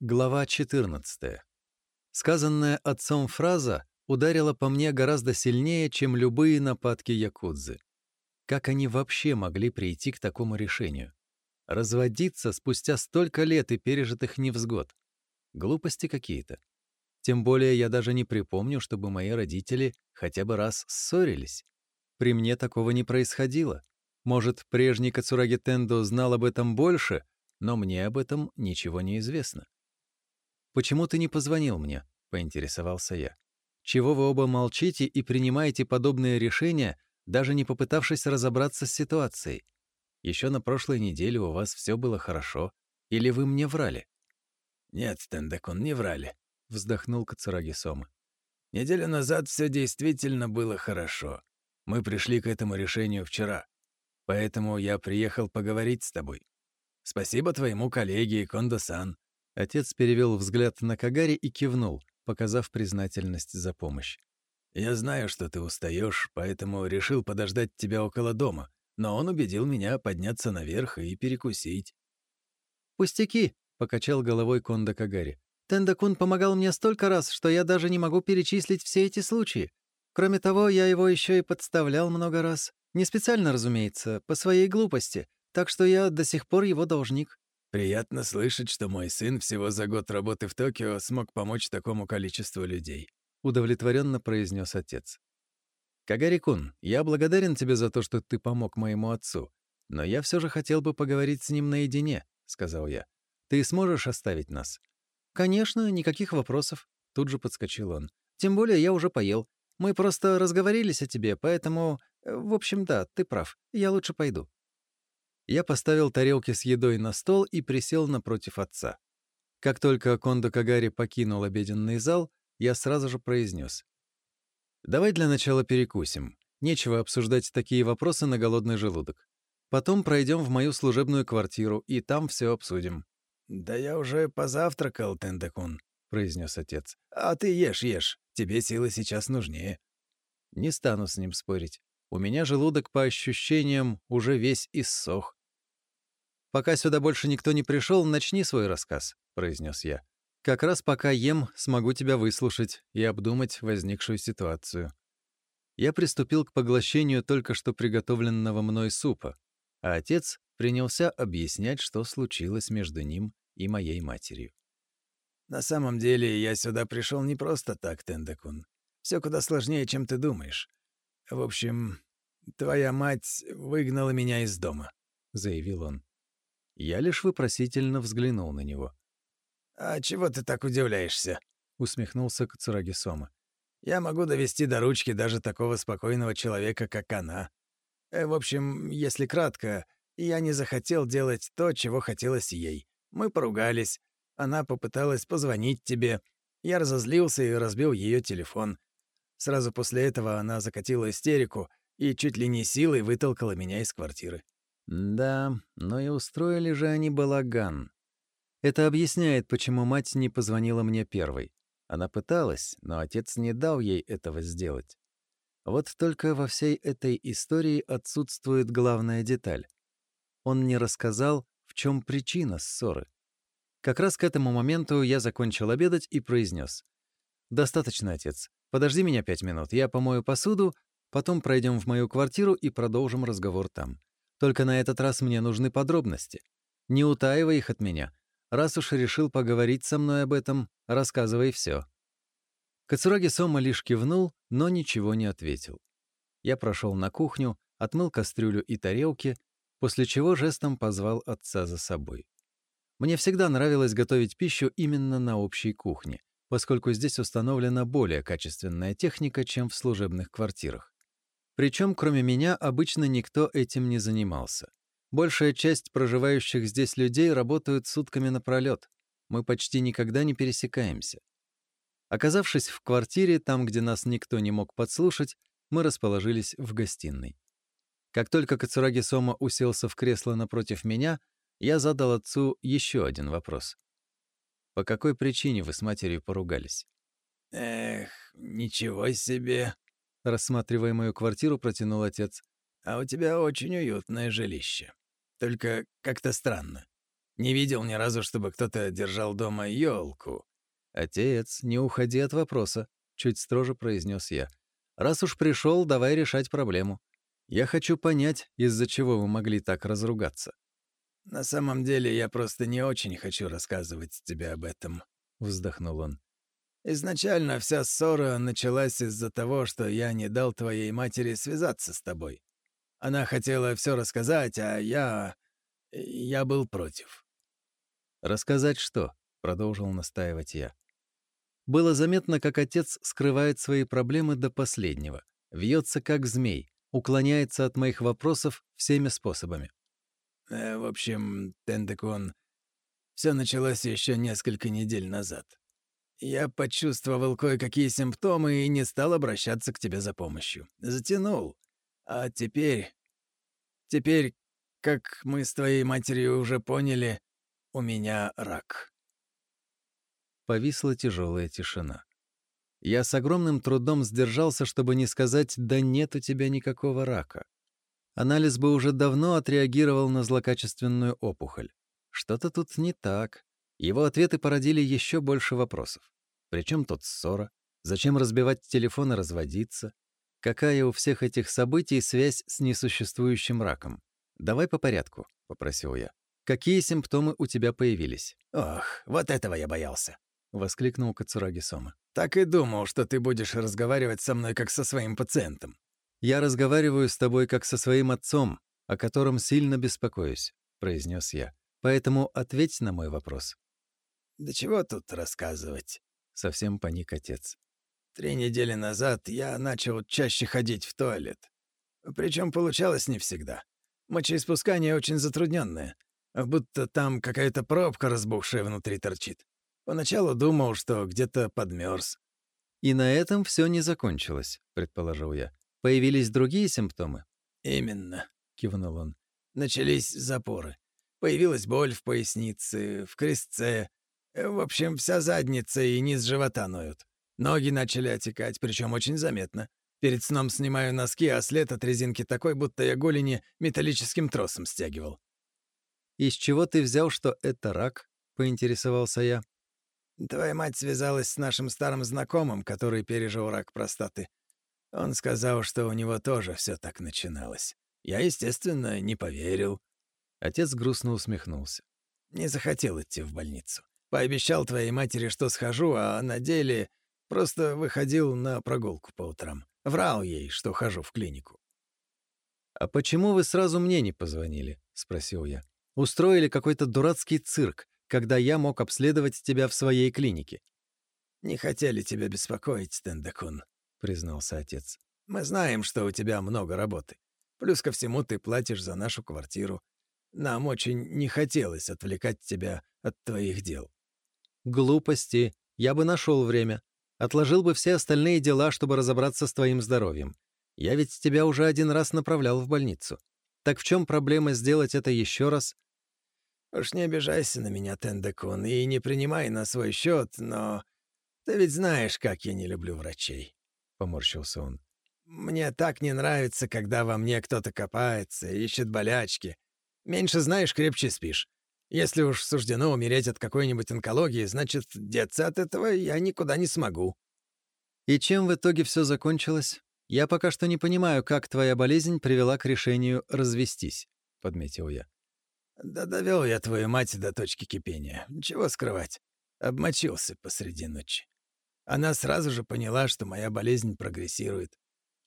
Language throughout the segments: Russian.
Глава 14. Сказанная отцом фраза ударила по мне гораздо сильнее, чем любые нападки якудзы. Как они вообще могли прийти к такому решению? Разводиться спустя столько лет и пережитых невзгод. Глупости какие-то. Тем более я даже не припомню, чтобы мои родители хотя бы раз ссорились. При мне такого не происходило. Может, прежний Кацураги Тендо знал об этом больше, но мне об этом ничего не известно. «Почему ты не позвонил мне?» — поинтересовался я. «Чего вы оба молчите и принимаете подобные решения, даже не попытавшись разобраться с ситуацией? Еще на прошлой неделе у вас все было хорошо, или вы мне врали?» «Нет, Тендекун, не врали», — вздохнул Кацураги Сома. «Неделю назад все действительно было хорошо. Мы пришли к этому решению вчера. Поэтому я приехал поговорить с тобой. Спасибо твоему коллеге Кондо-сан. Отец перевел взгляд на Кагари и кивнул, показав признательность за помощь. «Я знаю, что ты устаешь, поэтому решил подождать тебя около дома, но он убедил меня подняться наверх и перекусить». «Пустяки!» — покачал головой Кондо Кагари. «Тендакун помогал мне столько раз, что я даже не могу перечислить все эти случаи. Кроме того, я его еще и подставлял много раз. Не специально, разумеется, по своей глупости, так что я до сих пор его должник». Приятно слышать, что мой сын всего за год работы в Токио смог помочь такому количеству людей, удовлетворенно произнес отец. Кагарикун, я благодарен тебе за то, что ты помог моему отцу, но я все же хотел бы поговорить с ним наедине, сказал я. Ты сможешь оставить нас? Конечно, никаких вопросов, тут же подскочил он. Тем более я уже поел. Мы просто разговорились о тебе, поэтому... Э, в общем, да, ты прав. Я лучше пойду. Я поставил тарелки с едой на стол и присел напротив отца. Как только Кондо Кагари покинул обеденный зал, я сразу же произнес. «Давай для начала перекусим. Нечего обсуждать такие вопросы на голодный желудок. Потом пройдем в мою служебную квартиру, и там все обсудим». «Да я уже позавтракал, Тендекун», — произнес отец. «А ты ешь, ешь. Тебе силы сейчас нужнее». Не стану с ним спорить. У меня желудок, по ощущениям, уже весь иссох. «Пока сюда больше никто не пришел, начни свой рассказ», — произнес я. «Как раз пока ем, смогу тебя выслушать и обдумать возникшую ситуацию». Я приступил к поглощению только что приготовленного мной супа, а отец принялся объяснять, что случилось между ним и моей матерью. «На самом деле я сюда пришел не просто так, Тендекун. Все куда сложнее, чем ты думаешь. В общем, твоя мать выгнала меня из дома», — заявил он. Я лишь вопросительно взглянул на него. «А чего ты так удивляешься?» — усмехнулся Кацураги Сома. «Я могу довести до ручки даже такого спокойного человека, как она. Э, в общем, если кратко, я не захотел делать то, чего хотелось ей. Мы поругались. Она попыталась позвонить тебе. Я разозлился и разбил ее телефон. Сразу после этого она закатила истерику и чуть ли не силой вытолкала меня из квартиры. Да, но и устроили же они балаган. Это объясняет, почему мать не позвонила мне первой. Она пыталась, но отец не дал ей этого сделать. Вот только во всей этой истории отсутствует главная деталь. Он не рассказал, в чем причина ссоры. Как раз к этому моменту я закончил обедать и произнес: «Достаточно, отец. Подожди меня пять минут. Я помою посуду, потом пройдем в мою квартиру и продолжим разговор там. Только на этот раз мне нужны подробности. Не утаивай их от меня. Раз уж решил поговорить со мной об этом, рассказывай все. Кацураги Сома лишь кивнул, но ничего не ответил. Я прошел на кухню, отмыл кастрюлю и тарелки, после чего жестом позвал отца за собой. Мне всегда нравилось готовить пищу именно на общей кухне, поскольку здесь установлена более качественная техника, чем в служебных квартирах. Причем, кроме меня, обычно никто этим не занимался. Большая часть проживающих здесь людей работают сутками напролет. Мы почти никогда не пересекаемся. Оказавшись в квартире, там, где нас никто не мог подслушать, мы расположились в гостиной. Как только Кацураги Сома уселся в кресло напротив меня, я задал отцу еще один вопрос. «По какой причине вы с матерью поругались?» «Эх, ничего себе!» Рассматривая мою квартиру, протянул отец. «А у тебя очень уютное жилище. Только как-то странно. Не видел ни разу, чтобы кто-то держал дома елку. «Отец, не уходи от вопроса», — чуть строже произнес я. «Раз уж пришел, давай решать проблему. Я хочу понять, из-за чего вы могли так разругаться». «На самом деле, я просто не очень хочу рассказывать тебе об этом», — вздохнул он. «Изначально вся ссора началась из-за того, что я не дал твоей матери связаться с тобой. Она хотела все рассказать, а я... я был против». «Рассказать что?» — продолжил настаивать я. Было заметно, как отец скрывает свои проблемы до последнего, вьется как змей, уклоняется от моих вопросов всеми способами. Э, в общем, Тендекон, все началось еще несколько недель назад. Я почувствовал кое-какие симптомы и не стал обращаться к тебе за помощью. Затянул. А теперь... Теперь, как мы с твоей матерью уже поняли, у меня рак. Повисла тяжелая тишина. Я с огромным трудом сдержался, чтобы не сказать «да нет у тебя никакого рака». Анализ бы уже давно отреагировал на злокачественную опухоль. Что-то тут не так. Его ответы породили еще больше вопросов. Причем тут ссора? Зачем разбивать телефон и разводиться? Какая у всех этих событий связь с несуществующим раком? Давай по порядку, — попросил я. Какие симптомы у тебя появились? Ох, вот этого я боялся. — воскликнул Кацураги Сома. «Так и думал, что ты будешь разговаривать со мной как со своим пациентом». «Я разговариваю с тобой как со своим отцом, о котором сильно беспокоюсь», — произнес я. «Поэтому ответь на мой вопрос». «Да чего тут рассказывать?» — совсем паник отец. «Три недели назад я начал чаще ходить в туалет. Причем получалось не всегда. Мочеиспускание очень затрудненное, будто там какая-то пробка разбухшая внутри торчит. Поначалу думал, что где-то подмерз. «И на этом все не закончилось», — предположил я. «Появились другие симптомы?» «Именно», — кивнул он. «Начались запоры. Появилась боль в пояснице, в крестце. В общем, вся задница и низ живота ноют. Ноги начали отекать, причем очень заметно. Перед сном снимаю носки, а след от резинки такой, будто я голени металлическим тросом стягивал». «Из чего ты взял, что это рак?» — поинтересовался я. Твоя мать связалась с нашим старым знакомым, который пережил рак простаты. Он сказал, что у него тоже все так начиналось. Я, естественно, не поверил. Отец грустно усмехнулся. Не захотел идти в больницу. Пообещал твоей матери, что схожу, а на деле просто выходил на прогулку по утрам. Врал ей, что хожу в клинику. «А почему вы сразу мне не позвонили?» — спросил я. «Устроили какой-то дурацкий цирк, когда я мог обследовать тебя в своей клинике. «Не хотели тебя беспокоить, Тендакун», — признался отец. «Мы знаем, что у тебя много работы. Плюс ко всему ты платишь за нашу квартиру. Нам очень не хотелось отвлекать тебя от твоих дел». «Глупости. Я бы нашел время. Отложил бы все остальные дела, чтобы разобраться с твоим здоровьем. Я ведь тебя уже один раз направлял в больницу. Так в чем проблема сделать это еще раз Уж не обижайся на меня, Тендекун, и не принимай на свой счет, но ты ведь знаешь, как я не люблю врачей», — поморщился он. «Мне так не нравится, когда во мне кто-то копается, ищет болячки. Меньше знаешь, крепче спишь. Если уж суждено умереть от какой-нибудь онкологии, значит, деться от этого я никуда не смогу». «И чем в итоге все закончилось? Я пока что не понимаю, как твоя болезнь привела к решению развестись», — подметил я. Да довел я твою мать до точки кипения. Чего скрывать? Обмочился посреди ночи. Она сразу же поняла, что моя болезнь прогрессирует.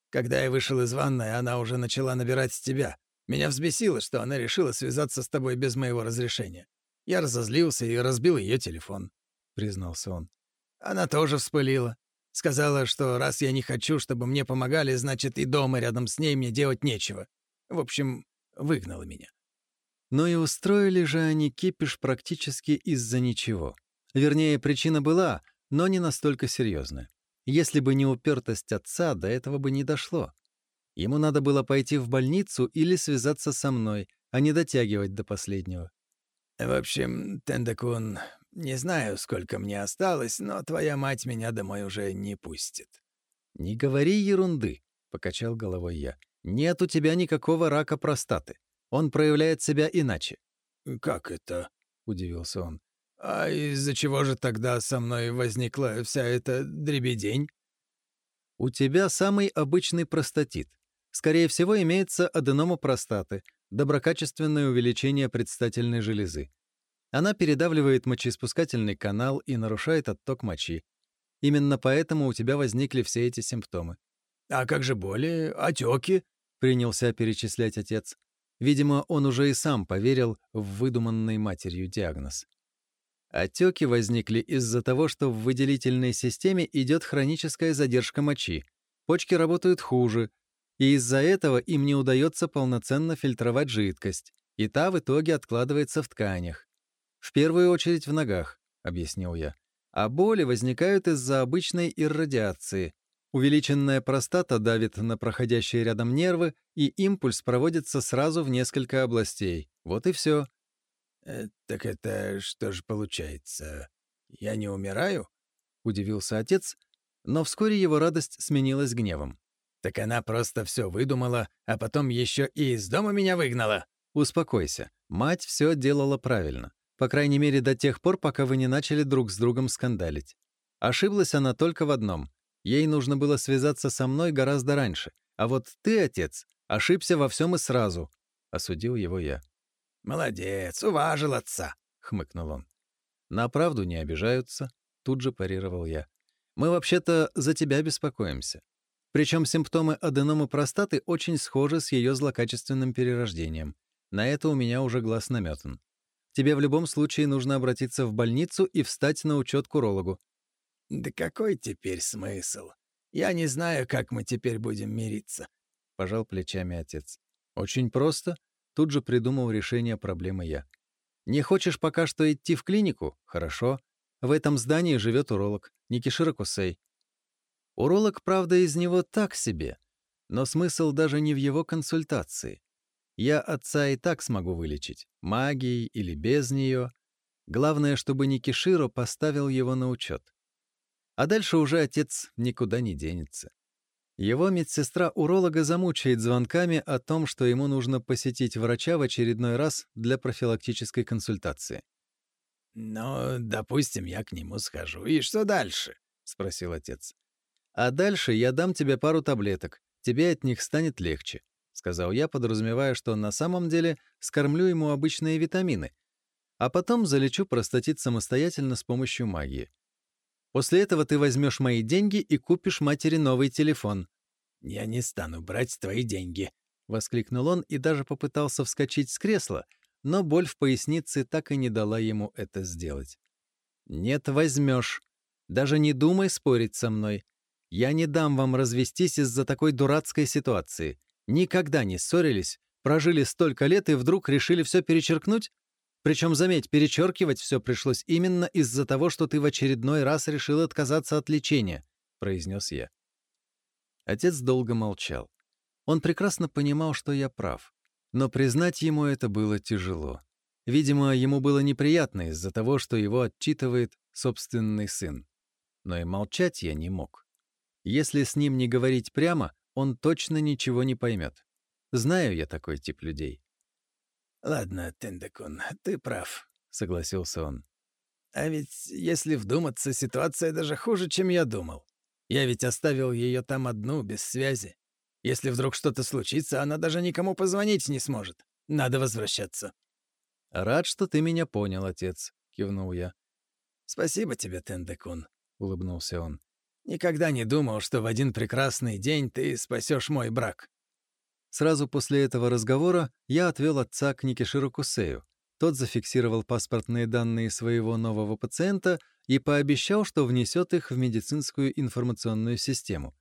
Когда я вышел из ванной, она уже начала набирать с тебя. Меня взбесило, что она решила связаться с тобой без моего разрешения. Я разозлился и разбил ее телефон», — признался он. «Она тоже вспылила. Сказала, что раз я не хочу, чтобы мне помогали, значит, и дома рядом с ней мне делать нечего. В общем, выгнала меня. Но и устроили же они кипиш практически из-за ничего. Вернее, причина была, но не настолько серьезная. Если бы не упертость отца, до этого бы не дошло. Ему надо было пойти в больницу или связаться со мной, а не дотягивать до последнего. «В общем, Тендакун, не знаю, сколько мне осталось, но твоя мать меня домой уже не пустит». «Не говори ерунды», — покачал головой я. «Нет у тебя никакого рака простаты. Он проявляет себя иначе. «Как это?» — удивился он. «А из-за чего же тогда со мной возникла вся эта дребедень?» «У тебя самый обычный простатит. Скорее всего, имеется аденома простаты, доброкачественное увеличение предстательной железы. Она передавливает мочеиспускательный канал и нарушает отток мочи. Именно поэтому у тебя возникли все эти симптомы. «А как же боли, отеки?» — принялся перечислять отец. Видимо, он уже и сам поверил в выдуманный матерью диагноз. Отеки возникли из-за того, что в выделительной системе идет хроническая задержка мочи. Почки работают хуже, и из-за этого им не удается полноценно фильтровать жидкость, и та в итоге откладывается в тканях. В первую очередь в ногах, объяснил я. А боли возникают из-за обычной иррадиации, Увеличенная простата давит на проходящие рядом нервы, и импульс проводится сразу в несколько областей. Вот и все. Э, «Так это что же получается? Я не умираю?» — удивился отец, но вскоре его радость сменилась гневом. «Так она просто все выдумала, а потом еще и из дома меня выгнала!» «Успокойся. Мать все делала правильно. По крайней мере, до тех пор, пока вы не начали друг с другом скандалить. Ошиблась она только в одном — Ей нужно было связаться со мной гораздо раньше. А вот ты, отец, ошибся во всем и сразу. Осудил его я. «Молодец, уважил отца», — хмыкнул он. «На правду не обижаются», — тут же парировал я. «Мы вообще-то за тебя беспокоимся. Причем симптомы аденомы простаты очень схожи с ее злокачественным перерождением. На это у меня уже глаз наметан. Тебе в любом случае нужно обратиться в больницу и встать на учет к урологу. «Да какой теперь смысл? Я не знаю, как мы теперь будем мириться», — пожал плечами отец. «Очень просто. Тут же придумал решение проблемы я. Не хочешь пока что идти в клинику? Хорошо. В этом здании живет уролог, Никишира Кусей. Уролог, правда, из него так себе, но смысл даже не в его консультации. Я отца и так смогу вылечить, магией или без нее. Главное, чтобы Никиширо поставил его на учет. А дальше уже отец никуда не денется. Его медсестра-уролога замучает звонками о том, что ему нужно посетить врача в очередной раз для профилактической консультации. «Ну, допустим, я к нему схожу. И что дальше?» — спросил отец. «А дальше я дам тебе пару таблеток. Тебе от них станет легче», — сказал я, подразумевая, что на самом деле скормлю ему обычные витамины, а потом залечу простатит самостоятельно с помощью магии. После этого ты возьмешь мои деньги и купишь матери новый телефон». «Я не стану брать твои деньги», — воскликнул он и даже попытался вскочить с кресла, но боль в пояснице так и не дала ему это сделать. «Нет, возьмешь. Даже не думай спорить со мной. Я не дам вам развестись из-за такой дурацкой ситуации. Никогда не ссорились, прожили столько лет и вдруг решили все перечеркнуть? Причем, заметь, перечеркивать все пришлось именно из-за того, что ты в очередной раз решил отказаться от лечения», — произнес я. Отец долго молчал. Он прекрасно понимал, что я прав. Но признать ему это было тяжело. Видимо, ему было неприятно из-за того, что его отчитывает собственный сын. Но и молчать я не мог. Если с ним не говорить прямо, он точно ничего не поймет. Знаю я такой тип людей. «Ладно, Тендекун, ты прав», — согласился он. «А ведь, если вдуматься, ситуация даже хуже, чем я думал. Я ведь оставил ее там одну, без связи. Если вдруг что-то случится, она даже никому позвонить не сможет. Надо возвращаться». «Рад, что ты меня понял, отец», — кивнул я. «Спасибо тебе, Тендекун», — улыбнулся он. «Никогда не думал, что в один прекрасный день ты спасешь мой брак». Сразу после этого разговора я отвел отца к Никиширу Кусею. Тот зафиксировал паспортные данные своего нового пациента и пообещал, что внесет их в медицинскую информационную систему.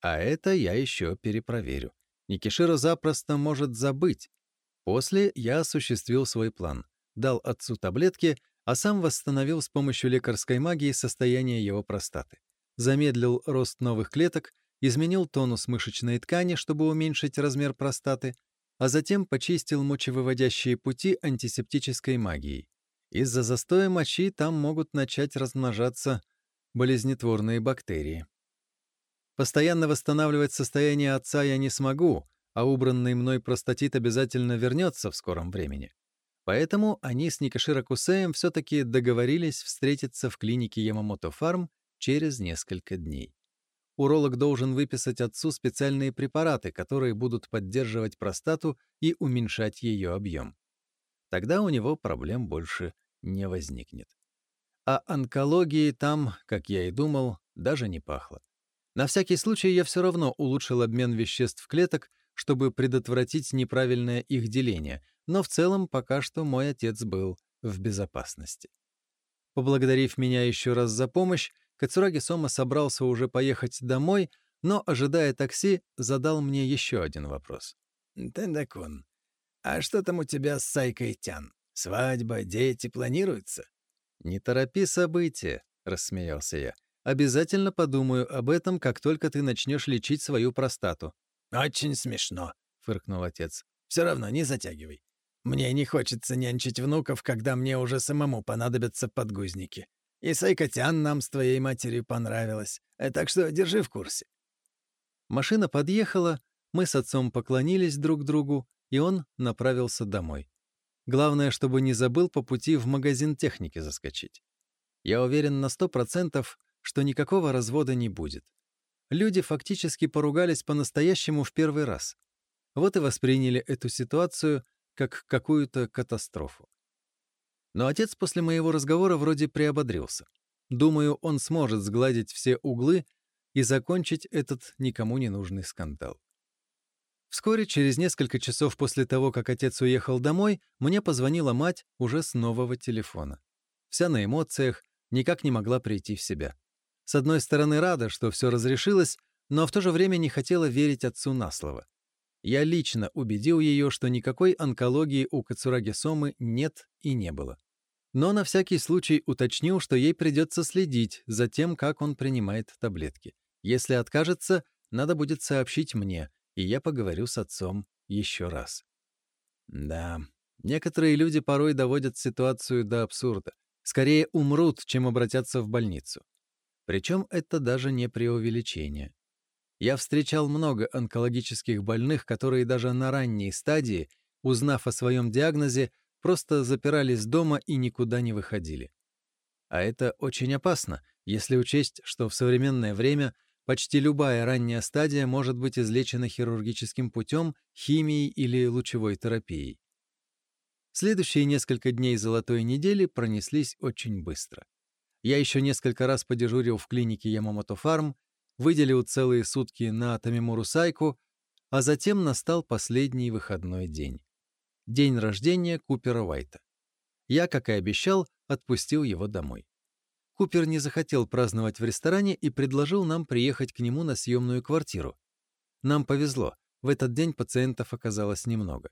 А это я еще перепроверю. Никиширо запросто может забыть. После я осуществил свой план. Дал отцу таблетки, а сам восстановил с помощью лекарской магии состояние его простаты. Замедлил рост новых клеток изменил тонус мышечной ткани, чтобы уменьшить размер простаты, а затем почистил мочевыводящие пути антисептической магией. Из-за застоя мочи там могут начать размножаться болезнетворные бактерии. Постоянно восстанавливать состояние отца я не смогу, а убранный мной простатит обязательно вернется в скором времени. Поэтому они с Никаширо Кусеем все-таки договорились встретиться в клинике Ямамото Фарм через несколько дней. Уролог должен выписать отцу специальные препараты, которые будут поддерживать простату и уменьшать ее объем. Тогда у него проблем больше не возникнет. А онкологии там, как я и думал, даже не пахло. На всякий случай я все равно улучшил обмен веществ клеток, чтобы предотвратить неправильное их деление, но в целом пока что мой отец был в безопасности. Поблагодарив меня еще раз за помощь, Кацураги Сома собрался уже поехать домой, но, ожидая такси, задал мне еще один вопрос. «Тендакун, а что там у тебя с Сайкой Тян? Свадьба, дети планируются?» «Не торопи события», — рассмеялся я. «Обязательно подумаю об этом, как только ты начнешь лечить свою простату». «Очень смешно», — фыркнул отец. «Все равно не затягивай. Мне не хочется нянчить внуков, когда мне уже самому понадобятся подгузники. И Сайкотян нам с твоей матерью понравилась, э, так что держи в курсе». Машина подъехала, мы с отцом поклонились друг другу, и он направился домой. Главное, чтобы не забыл по пути в магазин техники заскочить. Я уверен на сто процентов, что никакого развода не будет. Люди фактически поругались по-настоящему в первый раз. Вот и восприняли эту ситуацию как какую-то катастрофу. Но отец после моего разговора вроде приободрился. Думаю, он сможет сгладить все углы и закончить этот никому не нужный скандал. Вскоре, через несколько часов после того, как отец уехал домой, мне позвонила мать уже с нового телефона. Вся на эмоциях, никак не могла прийти в себя. С одной стороны, рада, что все разрешилось, но в то же время не хотела верить отцу на слово. Я лично убедил ее, что никакой онкологии у Кацураги Сомы нет и не было. Но на всякий случай уточнил, что ей придется следить за тем, как он принимает таблетки. Если откажется, надо будет сообщить мне, и я поговорю с отцом еще раз. Да, некоторые люди порой доводят ситуацию до абсурда. Скорее умрут, чем обратятся в больницу. Причем это даже не преувеличение. Я встречал много онкологических больных, которые даже на ранней стадии, узнав о своем диагнозе, просто запирались дома и никуда не выходили. А это очень опасно, если учесть, что в современное время почти любая ранняя стадия может быть излечена хирургическим путем, химией или лучевой терапией. Следующие несколько дней золотой недели пронеслись очень быстро. Я еще несколько раз подежурил в клинике Ямамото Фарм, выделил целые сутки на Тамимуру Сайку, а затем настал последний выходной день. День рождения Купера Уайта. Я, как и обещал, отпустил его домой. Купер не захотел праздновать в ресторане и предложил нам приехать к нему на съемную квартиру. Нам повезло, в этот день пациентов оказалось немного.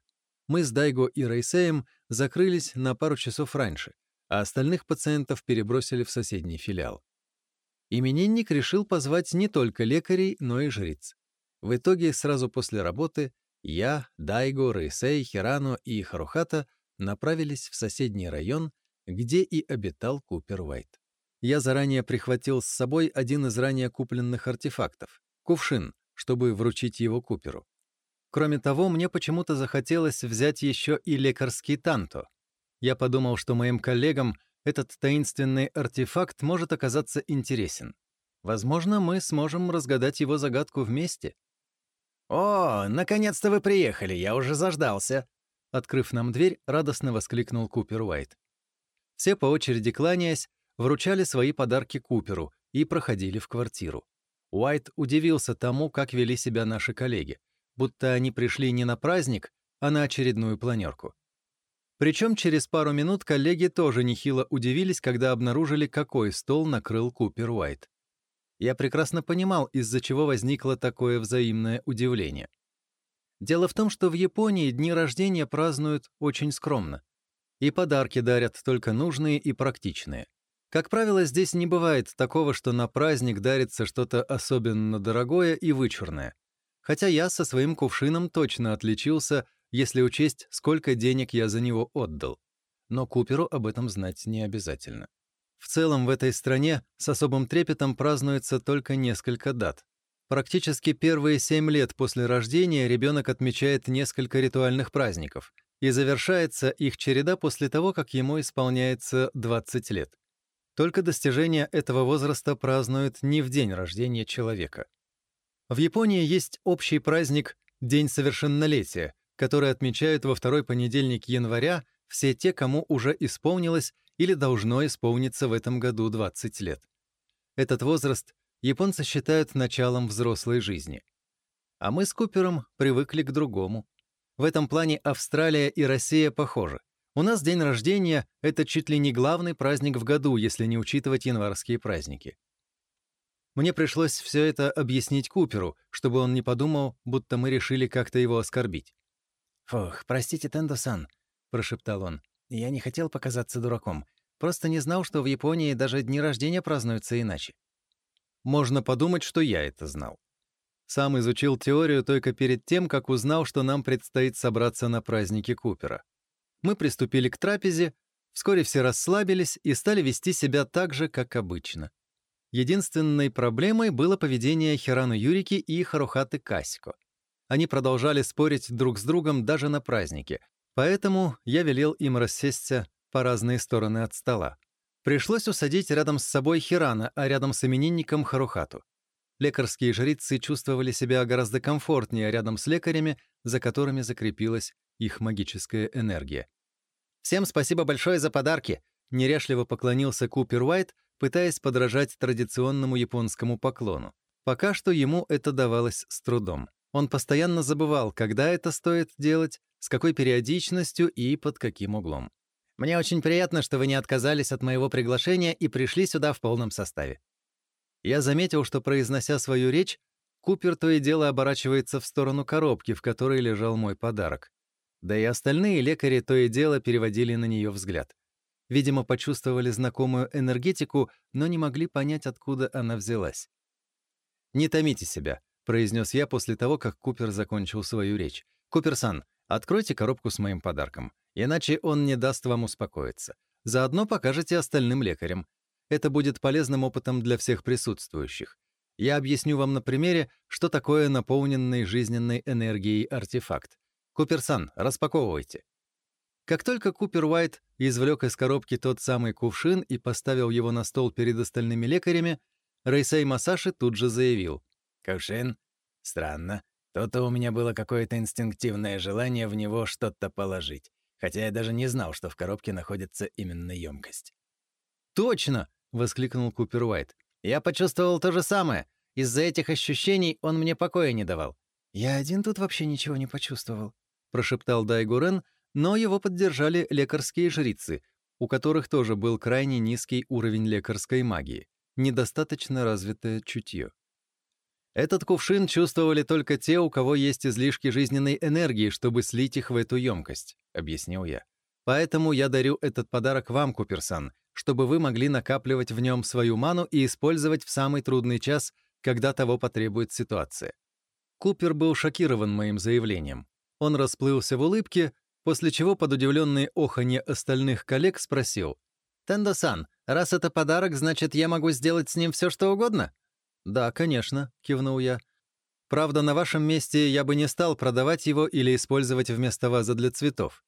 Мы с Дайго и Рейсеем закрылись на пару часов раньше, а остальных пациентов перебросили в соседний филиал именинник решил позвать не только лекарей, но и жриц. В итоге сразу после работы я, Дайго, Рейсей, Хирано и Харухата направились в соседний район, где и обитал Купер Уайт. Я заранее прихватил с собой один из ранее купленных артефактов — кувшин, чтобы вручить его Куперу. Кроме того, мне почему-то захотелось взять еще и лекарский танто. Я подумал, что моим коллегам — этот таинственный артефакт может оказаться интересен. Возможно, мы сможем разгадать его загадку вместе. «О, наконец-то вы приехали, я уже заждался!» Открыв нам дверь, радостно воскликнул Купер Уайт. Все по очереди кланяясь, вручали свои подарки Куперу и проходили в квартиру. Уайт удивился тому, как вели себя наши коллеги, будто они пришли не на праздник, а на очередную планерку. Причем через пару минут коллеги тоже нехило удивились, когда обнаружили, какой стол накрыл Купер Уайт. Я прекрасно понимал, из-за чего возникло такое взаимное удивление. Дело в том, что в Японии дни рождения празднуют очень скромно. И подарки дарят только нужные и практичные. Как правило, здесь не бывает такого, что на праздник дарится что-то особенно дорогое и вычурное. Хотя я со своим кувшином точно отличился если учесть, сколько денег я за него отдал. Но Куперу об этом знать не обязательно. В целом в этой стране с особым трепетом празднуется только несколько дат. Практически первые семь лет после рождения ребенок отмечает несколько ритуальных праздников. и завершается их череда после того, как ему исполняется 20 лет. Только достижение этого возраста празднуют не в день рождения человека. В Японии есть общий праздник День совершеннолетия, который отмечают во второй понедельник января все те, кому уже исполнилось или должно исполниться в этом году 20 лет. Этот возраст японцы считают началом взрослой жизни. А мы с Купером привыкли к другому. В этом плане Австралия и Россия похожи. У нас день рождения — это чуть ли не главный праздник в году, если не учитывать январские праздники. Мне пришлось все это объяснить Куперу, чтобы он не подумал, будто мы решили как-то его оскорбить. «Фух, простите, Тендо-сан», — прошептал он. «Я не хотел показаться дураком. Просто не знал, что в Японии даже дни рождения празднуются иначе». Можно подумать, что я это знал. Сам изучил теорию только перед тем, как узнал, что нам предстоит собраться на празднике Купера. Мы приступили к трапезе, вскоре все расслабились и стали вести себя так же, как обычно. Единственной проблемой было поведение Хирану Юрики и Харухаты Касико. Они продолжали спорить друг с другом даже на празднике, поэтому я велел им рассесться по разные стороны от стола. Пришлось усадить рядом с собой Хирана, а рядом с именинником Харухату. Лекарские жрицы чувствовали себя гораздо комфортнее рядом с лекарями, за которыми закрепилась их магическая энергия. «Всем спасибо большое за подарки!» — неряшливо поклонился Купер Уайт, пытаясь подражать традиционному японскому поклону. Пока что ему это давалось с трудом. Он постоянно забывал, когда это стоит делать, с какой периодичностью и под каким углом. «Мне очень приятно, что вы не отказались от моего приглашения и пришли сюда в полном составе». Я заметил, что, произнося свою речь, Купер то и дело оборачивается в сторону коробки, в которой лежал мой подарок. Да и остальные лекари то и дело переводили на нее взгляд. Видимо, почувствовали знакомую энергетику, но не могли понять, откуда она взялась. «Не томите себя», — произнес я после того, как Купер закончил свою речь. «Купер-сан, откройте коробку с моим подарком, иначе он не даст вам успокоиться. Заодно покажете остальным лекарям. Это будет полезным опытом для всех присутствующих. Я объясню вам на примере, что такое наполненный жизненной энергией артефакт. Куперсан, распаковывайте. Как только Купер Уайт извлек из коробки тот самый кувшин и поставил его на стол перед остальными лекарями, Рейсей Масаши тут же заявил. «Кувшин? Странно. То-то у меня было какое-то инстинктивное желание в него что-то положить, хотя я даже не знал, что в коробке находится именно емкость. «Точно!» — воскликнул Купер Уайт. «Я почувствовал то же самое. Из-за этих ощущений он мне покоя не давал». «Я один тут вообще ничего не почувствовал», — прошептал Дайгурен, но его поддержали лекарские жрицы, у которых тоже был крайне низкий уровень лекарской магии, недостаточно развитое чутье. Этот кувшин чувствовали только те, у кого есть излишки жизненной энергии, чтобы слить их в эту емкость, объяснил я. Поэтому я дарю этот подарок вам, Куперсан, чтобы вы могли накапливать в нем свою ману и использовать в самый трудный час, когда того потребует ситуация. Купер был шокирован моим заявлением. Он расплылся в улыбке, после чего под удивленные оханье остальных коллег спросил. «Тендо-сан, раз это подарок, значит, я могу сделать с ним все, что угодно?» «Да, конечно», — кивнул я. «Правда, на вашем месте я бы не стал продавать его или использовать вместо вазы для цветов».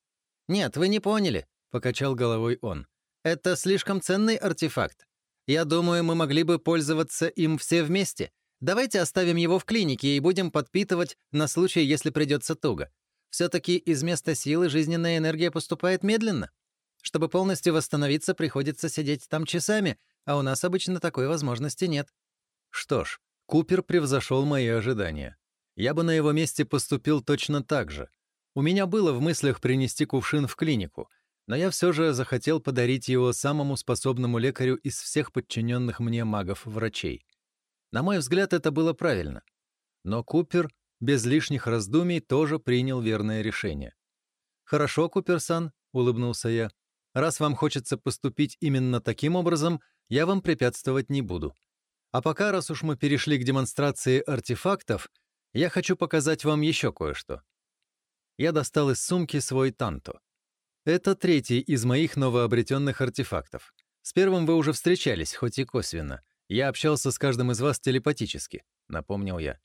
«Нет, вы не поняли», — покачал головой он. «Это слишком ценный артефакт. Я думаю, мы могли бы пользоваться им все вместе. Давайте оставим его в клинике и будем подпитывать на случай, если придется туго. Все-таки из места силы жизненная энергия поступает медленно. Чтобы полностью восстановиться, приходится сидеть там часами, а у нас обычно такой возможности нет. Что ж, Купер превзошел мои ожидания. Я бы на его месте поступил точно так же. У меня было в мыслях принести кувшин в клинику, но я все же захотел подарить его самому способному лекарю из всех подчиненных мне магов-врачей. На мой взгляд, это было правильно. Но Купер без лишних раздумий тоже принял верное решение. «Хорошо, Куперсан», — улыбнулся я. «Раз вам хочется поступить именно таким образом, я вам препятствовать не буду. А пока, раз уж мы перешли к демонстрации артефактов, я хочу показать вам еще кое-что». Я достал из сумки свой танто. Это третий из моих новообретенных артефактов. С первым вы уже встречались, хоть и косвенно. Я общался с каждым из вас телепатически, напомнил я.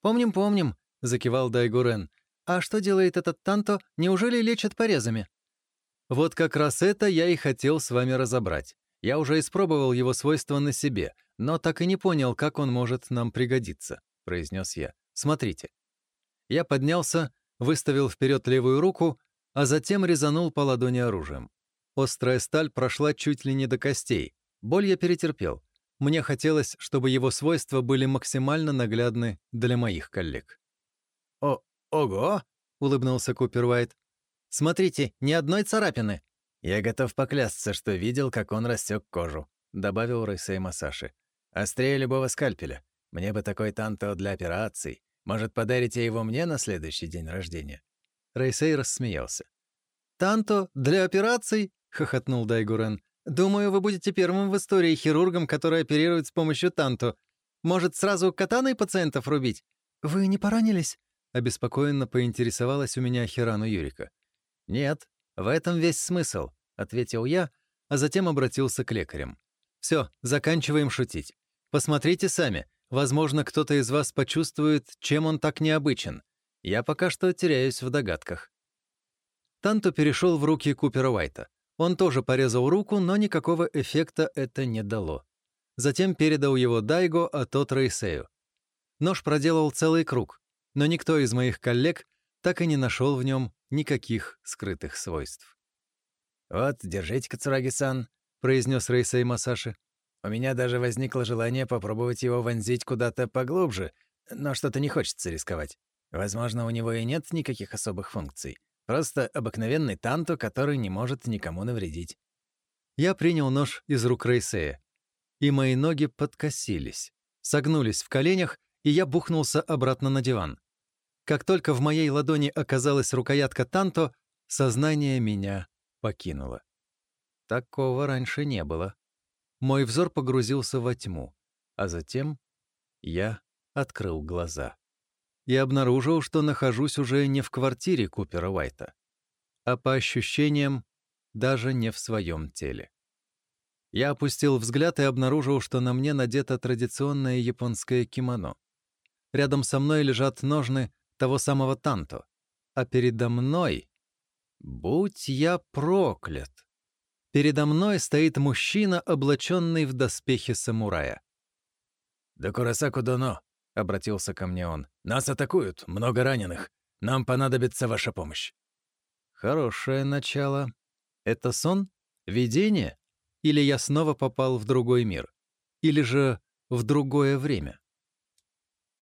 «Помним, помним», — закивал Дайгурен. А что делает этот Танто? Неужели лечит порезами?» «Вот как раз это я и хотел с вами разобрать. Я уже испробовал его свойства на себе, но так и не понял, как он может нам пригодиться», — произнес я. «Смотрите». Я поднялся, выставил вперед левую руку, а затем резанул по ладони оружием. Острая сталь прошла чуть ли не до костей. Боль я перетерпел. Мне хотелось, чтобы его свойства были максимально наглядны для моих коллег. «О, ого!» — улыбнулся Купер Уайт. «Смотрите, ни одной царапины!» «Я готов поклясться, что видел, как он рассек кожу», — добавил Рейсей Масаши. «Острее любого скальпеля. Мне бы такой танто для операций. Может, подарите его мне на следующий день рождения?» Рейсей рассмеялся. «Танто для операций?» — хохотнул Дайгурен. «Думаю, вы будете первым в истории хирургом, который оперирует с помощью танто. Может, сразу катаной пациентов рубить?» «Вы не поранились?» — обеспокоенно поинтересовалась у меня Хирану Юрика. «Нет, в этом весь смысл», — ответил я, а затем обратился к лекарям. «Все, заканчиваем шутить. Посмотрите сами. Возможно, кто-то из вас почувствует, чем он так необычен. Я пока что теряюсь в догадках». Танто перешел в руки Купера Уайта. Он тоже порезал руку, но никакого эффекта это не дало. Затем передал его Дайго, а тот Рейсею. Нож проделал целый круг, но никто из моих коллег так и не нашел в нем никаких скрытых свойств. «Вот, держите, Кацураги-сан», — произнес Рейсей Масаши. «У меня даже возникло желание попробовать его вонзить куда-то поглубже, но что-то не хочется рисковать. Возможно, у него и нет никаких особых функций. Просто обыкновенный танто, который не может никому навредить. Я принял нож из рук Рейсея, и мои ноги подкосились, согнулись в коленях, и я бухнулся обратно на диван. Как только в моей ладони оказалась рукоятка танто, сознание меня покинуло. Такого раньше не было. Мой взор погрузился во тьму, а затем я открыл глаза и обнаружил, что нахожусь уже не в квартире Купера Уайта, а по ощущениям даже не в своем теле. Я опустил взгляд и обнаружил, что на мне надето традиционное японское кимоно. Рядом со мной лежат ножны того самого танто, а передо мной... Будь я проклят! Передо мной стоит мужчина, облаченный в доспехи самурая. «Да Курасаку Доно!» — обратился ко мне он. «Нас атакуют, много раненых. Нам понадобится ваша помощь». Хорошее начало. Это сон? Видение? Или я снова попал в другой мир? Или же в другое время?